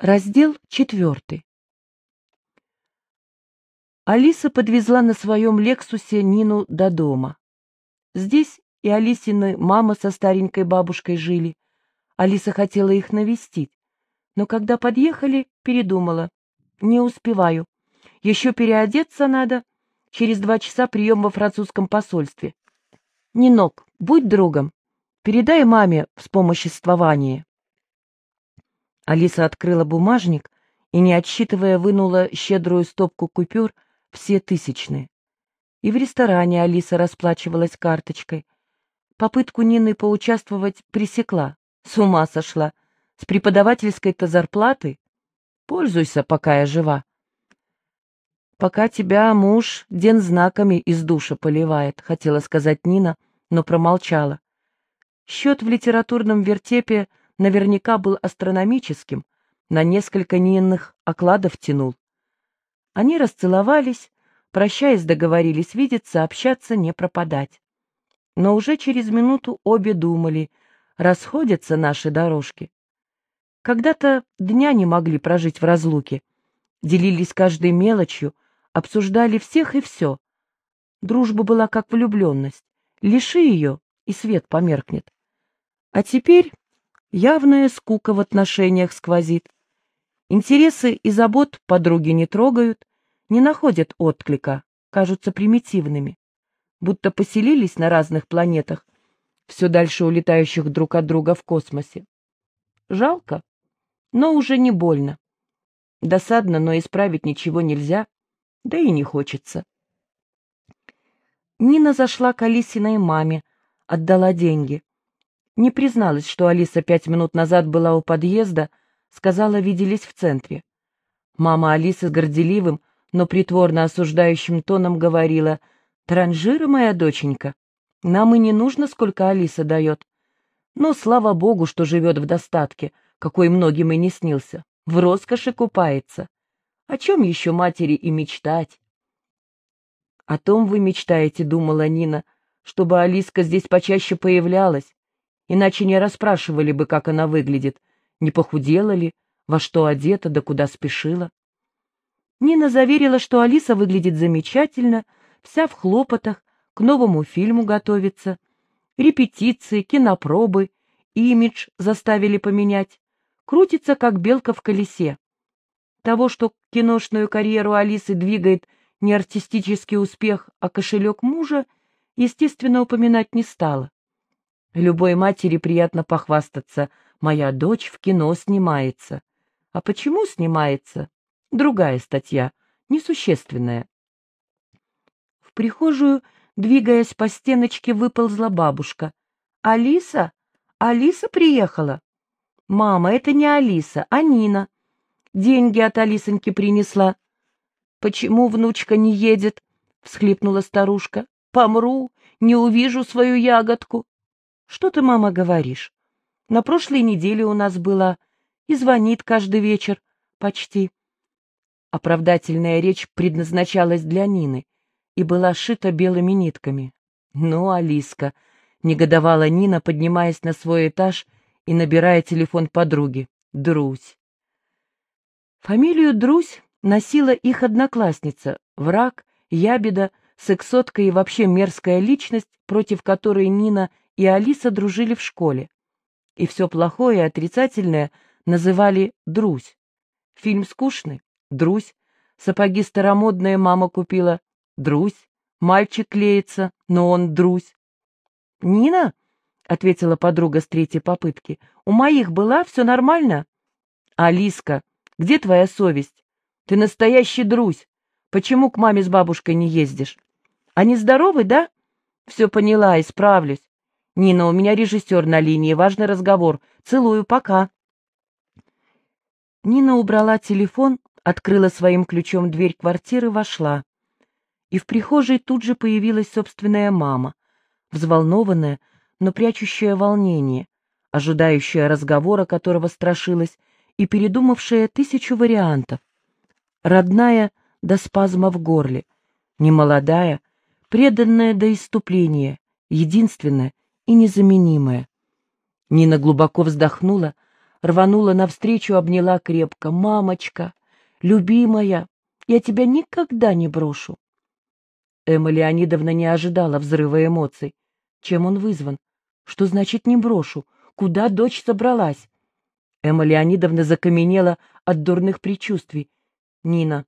Раздел четвертый. Алиса подвезла на своем «Лексусе» Нину до дома. Здесь и Алисины мама со старенькой бабушкой жили. Алиса хотела их навестить, но когда подъехали, передумала. Не успеваю. Еще переодеться надо. Через два часа прием во французском посольстве. Нинок, будь другом. Передай маме вспомоществование. Алиса открыла бумажник и, не отсчитывая, вынула щедрую стопку купюр, все тысячные. И в ресторане Алиса расплачивалась карточкой. Попытку Нины поучаствовать пресекла. С ума сошла. С преподавательской-то зарплаты. Пользуйся, пока я жива. Пока тебя муж ден знаками из душа поливает, хотела сказать Нина, но промолчала. Счет в литературном вертепе наверняка был астрономическим, на несколько Нинных окладов тянул. Они расцеловались, прощаясь, договорились видеться, общаться, не пропадать. Но уже через минуту обе думали, расходятся наши дорожки. Когда-то дня не могли прожить в разлуке, делились каждой мелочью, обсуждали всех и все. Дружба была как влюбленность, лиши ее, и свет померкнет. А теперь Явная скука в отношениях сквозит. Интересы и забот подруги не трогают, не находят отклика, кажутся примитивными. Будто поселились на разных планетах, все дальше улетающих друг от друга в космосе. Жалко, но уже не больно. Досадно, но исправить ничего нельзя, да и не хочется. Нина зашла к Алисиной маме, отдала деньги. Не призналась, что Алиса пять минут назад была у подъезда, сказала, виделись в центре. Мама Алисы с горделивым, но притворно осуждающим тоном говорила, «Транжира, моя доченька, нам и не нужно, сколько Алиса дает. Но слава богу, что живет в достатке, какой многим и не снился, в роскоши купается. О чем еще матери и мечтать?» «О том вы мечтаете», — думала Нина, — «чтобы Алиска здесь почаще появлялась, иначе не расспрашивали бы, как она выглядит, не похудела ли, во что одета, да куда спешила. Нина заверила, что Алиса выглядит замечательно, вся в хлопотах, к новому фильму готовится. Репетиции, кинопробы, имидж заставили поменять. Крутится, как белка в колесе. Того, что киношную карьеру Алисы двигает не артистический успех, а кошелек мужа, естественно, упоминать не стала. Любой матери приятно похвастаться. Моя дочь в кино снимается. А почему снимается? Другая статья, несущественная. В прихожую, двигаясь по стеночке, выползла бабушка. «Алиса? Алиса приехала?» «Мама, это не Алиса, а Нина. Деньги от Алисоньки принесла». «Почему внучка не едет?» — всхлипнула старушка. «Помру, не увижу свою ягодку». Что ты, мама, говоришь? На прошлой неделе у нас была и звонит каждый вечер, почти. Оправдательная речь предназначалась для Нины и была шита белыми нитками. Ну, Алиска, негодовала Нина, поднимаясь на свой этаж и набирая телефон подруги. Друзь. Фамилию Друзь носила их одноклассница, враг, ябеда, сексотка и вообще мерзкая личность, против которой Нина и Алиса дружили в школе. И все плохое и отрицательное называли «друзь». Фильм скучный — «друзь». Сапоги старомодные мама купила — «друзь». Мальчик клеится, но он друзь. «Нина?» — ответила подруга с третьей попытки. «У моих была, все нормально?» «Алиска, где твоя совесть? Ты настоящий друзь. Почему к маме с бабушкой не ездишь? Они здоровы, да?» «Все поняла, исправлюсь. «Нина, у меня режиссер на линии, важный разговор. Целую, пока». Нина убрала телефон, открыла своим ключом дверь квартиры, вошла. И в прихожей тут же появилась собственная мама, взволнованная, но прячущая волнение, ожидающая разговора, которого страшилась, и передумавшая тысячу вариантов. Родная до спазма в горле, немолодая, преданная до иступления, единственная, и незаменимое. Нина глубоко вздохнула, рванула навстречу, обняла крепко. «Мамочка, любимая, я тебя никогда не брошу». Эмма Леонидовна не ожидала взрыва эмоций. Чем он вызван? Что значит «не брошу»? Куда дочь собралась? Эмма Леонидовна закаменела от дурных предчувствий. «Нина,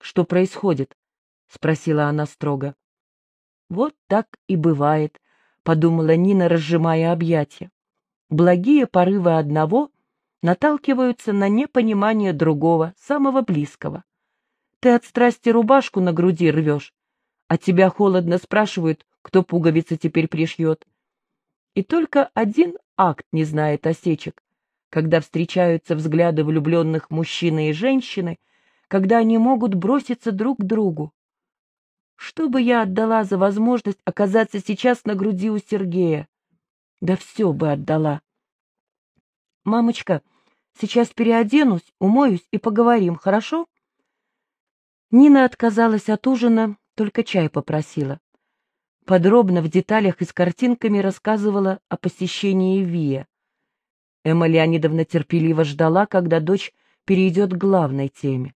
что происходит?» — спросила она строго. «Вот так и бывает», — подумала Нина, разжимая объятия. «Благие порывы одного наталкиваются на непонимание другого, самого близкого. Ты от страсти рубашку на груди рвешь, а тебя холодно спрашивают, кто пуговицы теперь пришьет. И только один акт не знает осечек, когда встречаются взгляды влюбленных мужчины и женщины, когда они могут броситься друг к другу. Что бы я отдала за возможность оказаться сейчас на груди у Сергея? Да все бы отдала. Мамочка, сейчас переоденусь, умоюсь и поговорим, хорошо? Нина отказалась от ужина, только чай попросила. Подробно в деталях и с картинками рассказывала о посещении Вия. Эмма Леонидовна терпеливо ждала, когда дочь перейдет к главной теме.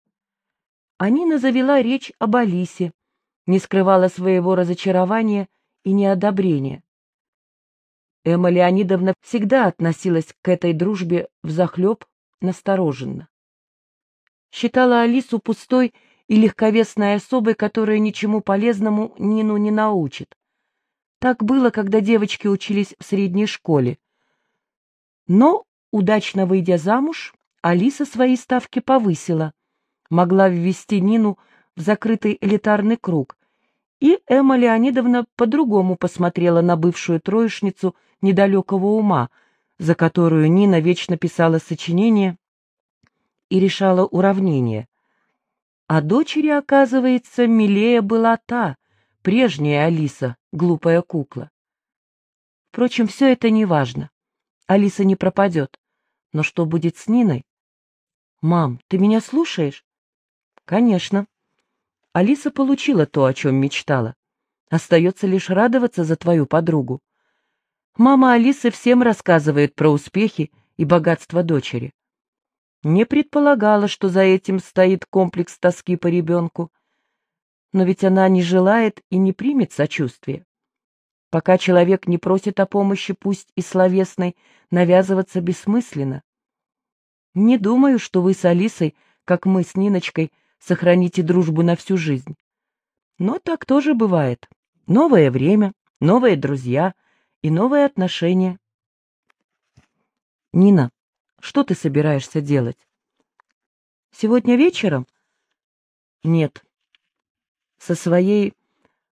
Анина завела речь об Алисе, не скрывала своего разочарования и неодобрения. Эмма Леонидовна всегда относилась к этой дружбе взахлеб настороженно. Считала Алису пустой и легковесной особой, которая ничему полезному Нину не научит. Так было, когда девочки учились в средней школе. Но, удачно выйдя замуж, Алиса свои ставки повысила, могла ввести Нину в закрытый элитарный круг, и Эмма Леонидовна по-другому посмотрела на бывшую троечницу недалекого ума, за которую Нина вечно писала сочинения и решала уравнения. А дочери, оказывается, милее была та, прежняя Алиса, глупая кукла. Впрочем, все это не важно. Алиса не пропадет. Но что будет с Ниной? «Мам, ты меня слушаешь?» «Конечно». Алиса получила то, о чем мечтала. Остается лишь радоваться за твою подругу. Мама Алисы всем рассказывает про успехи и богатство дочери. Не предполагала, что за этим стоит комплекс тоски по ребенку. Но ведь она не желает и не примет сочувствия. Пока человек не просит о помощи, пусть и словесной, навязываться бессмысленно. Не думаю, что вы с Алисой, как мы с Ниночкой, сохраните дружбу на всю жизнь. Но так тоже бывает. Новое время, новые друзья и новые отношения. Нина, что ты собираешься делать? Сегодня вечером? Нет. Со своей...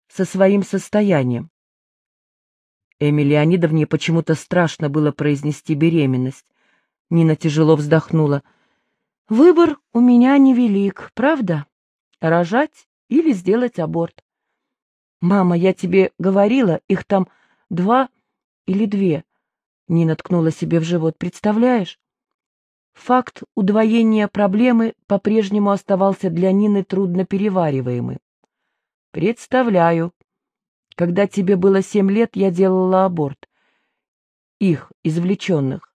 со своим состоянием. Эми Леонидовне почему-то страшно было произнести беременность. Нина тяжело вздохнула. Выбор у меня невелик, правда? Рожать или сделать аборт. Мама, я тебе говорила, их там два или две. Нина ткнула себе в живот. Представляешь? Факт удвоения проблемы по-прежнему оставался для Нины трудно перевариваемым. «Представляю. Когда тебе было семь лет, я делала аборт. Их, извлеченных.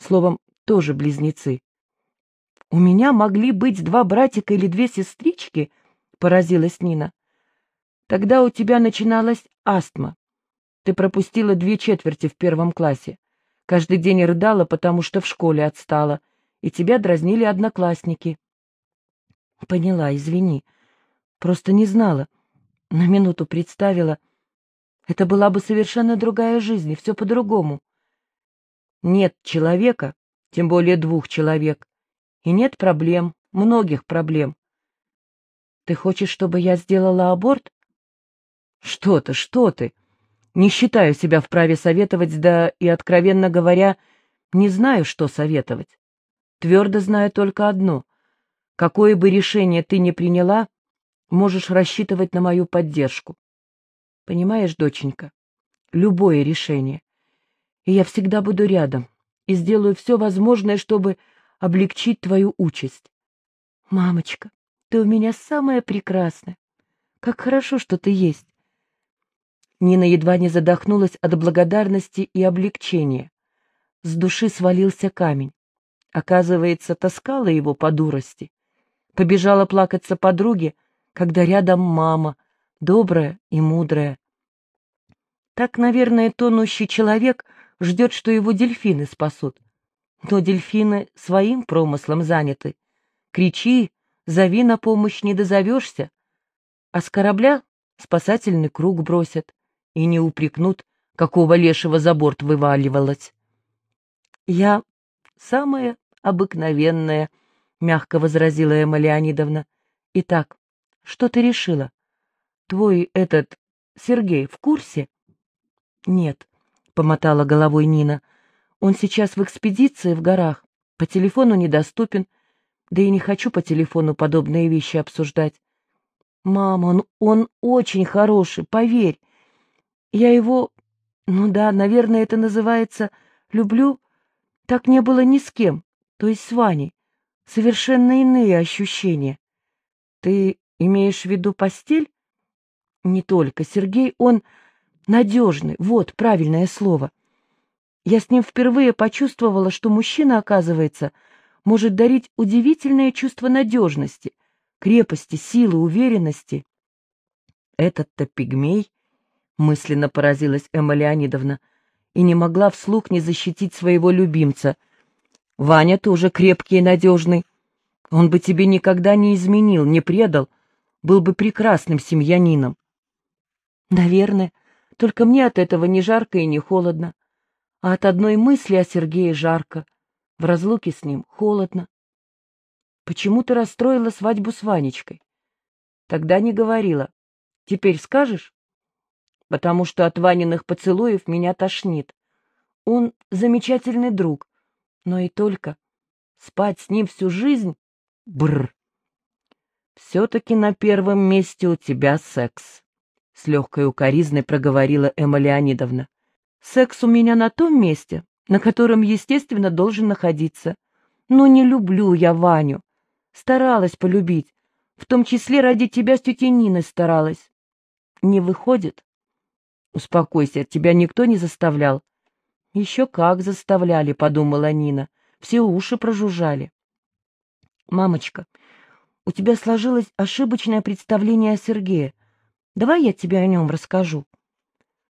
Словом, тоже близнецы. У меня могли быть два братика или две сестрички?» — поразилась Нина. «Тогда у тебя начиналась астма. Ты пропустила две четверти в первом классе. Каждый день рыдала, потому что в школе отстала, и тебя дразнили одноклассники. Поняла, извини. Просто не знала. На минуту представила. Это была бы совершенно другая жизнь, и все по-другому. Нет человека, тем более двух человек, и нет проблем, многих проблем. Ты хочешь, чтобы я сделала аборт? Что ты, что ты? Не считаю себя вправе советовать, да и, откровенно говоря, не знаю, что советовать. Твердо знаю только одно. Какое бы решение ты ни приняла, можешь рассчитывать на мою поддержку. Понимаешь, доченька, любое решение. И я всегда буду рядом и сделаю все возможное, чтобы облегчить твою участь. Мамочка, ты у меня самая прекрасная. Как хорошо, что ты есть. Нина едва не задохнулась от благодарности и облегчения. С души свалился камень. Оказывается, таскала его по дурости. Побежала плакаться подруге, когда рядом мама, добрая и мудрая. Так, наверное, тонущий человек ждет, что его дельфины спасут. Но дельфины своим промыслом заняты. Кричи, зови на помощь, не дозовешься. А с корабля спасательный круг бросят и не упрекнут, какого лешего за борт вываливалось. Я самая обыкновенная, — мягко возразила Эмма Леонидовна. Итак, что ты решила? Твой этот Сергей в курсе? Нет, — помотала головой Нина. Он сейчас в экспедиции в горах, по телефону недоступен, да и не хочу по телефону подобные вещи обсуждать. Мама, он, он очень хороший, поверь. Я его, ну да, наверное, это называется «люблю». Так не было ни с кем, то есть с Ваней. Совершенно иные ощущения. Ты имеешь в виду постель? Не только. Сергей, он надежный, вот правильное слово. Я с ним впервые почувствовала, что мужчина, оказывается, может дарить удивительное чувство надежности, крепости, силы, уверенности. Этот-то пигмей, мысленно поразилась Эмма Леонидовна, и не могла вслух не защитить своего любимца. Ваня тоже крепкий и надежный. Он бы тебе никогда не изменил, не предал, был бы прекрасным семьянином. Наверное, только мне от этого не жарко и не холодно, а от одной мысли о Сергее жарко, в разлуке с ним холодно. Почему ты расстроила свадьбу с Ванечкой? Тогда не говорила. Теперь скажешь? Потому что от Ваниных поцелуев меня тошнит. Он замечательный друг, но и только. Спать с ним всю жизнь? Бррр. Все-таки на первом месте у тебя секс. С легкой укоризной проговорила Эмма Леонидовна. Секс у меня на том месте, на котором, естественно, должен находиться. Но не люблю я Ваню. Старалась полюбить, в том числе ради тебя с тетей Ниной старалась. Не выходит? Успокойся, тебя никто не заставлял. Еще как заставляли, подумала Нина. Все уши прожужжали. Мамочка, у тебя сложилось ошибочное представление о Сергее. Давай я тебе о нем расскажу.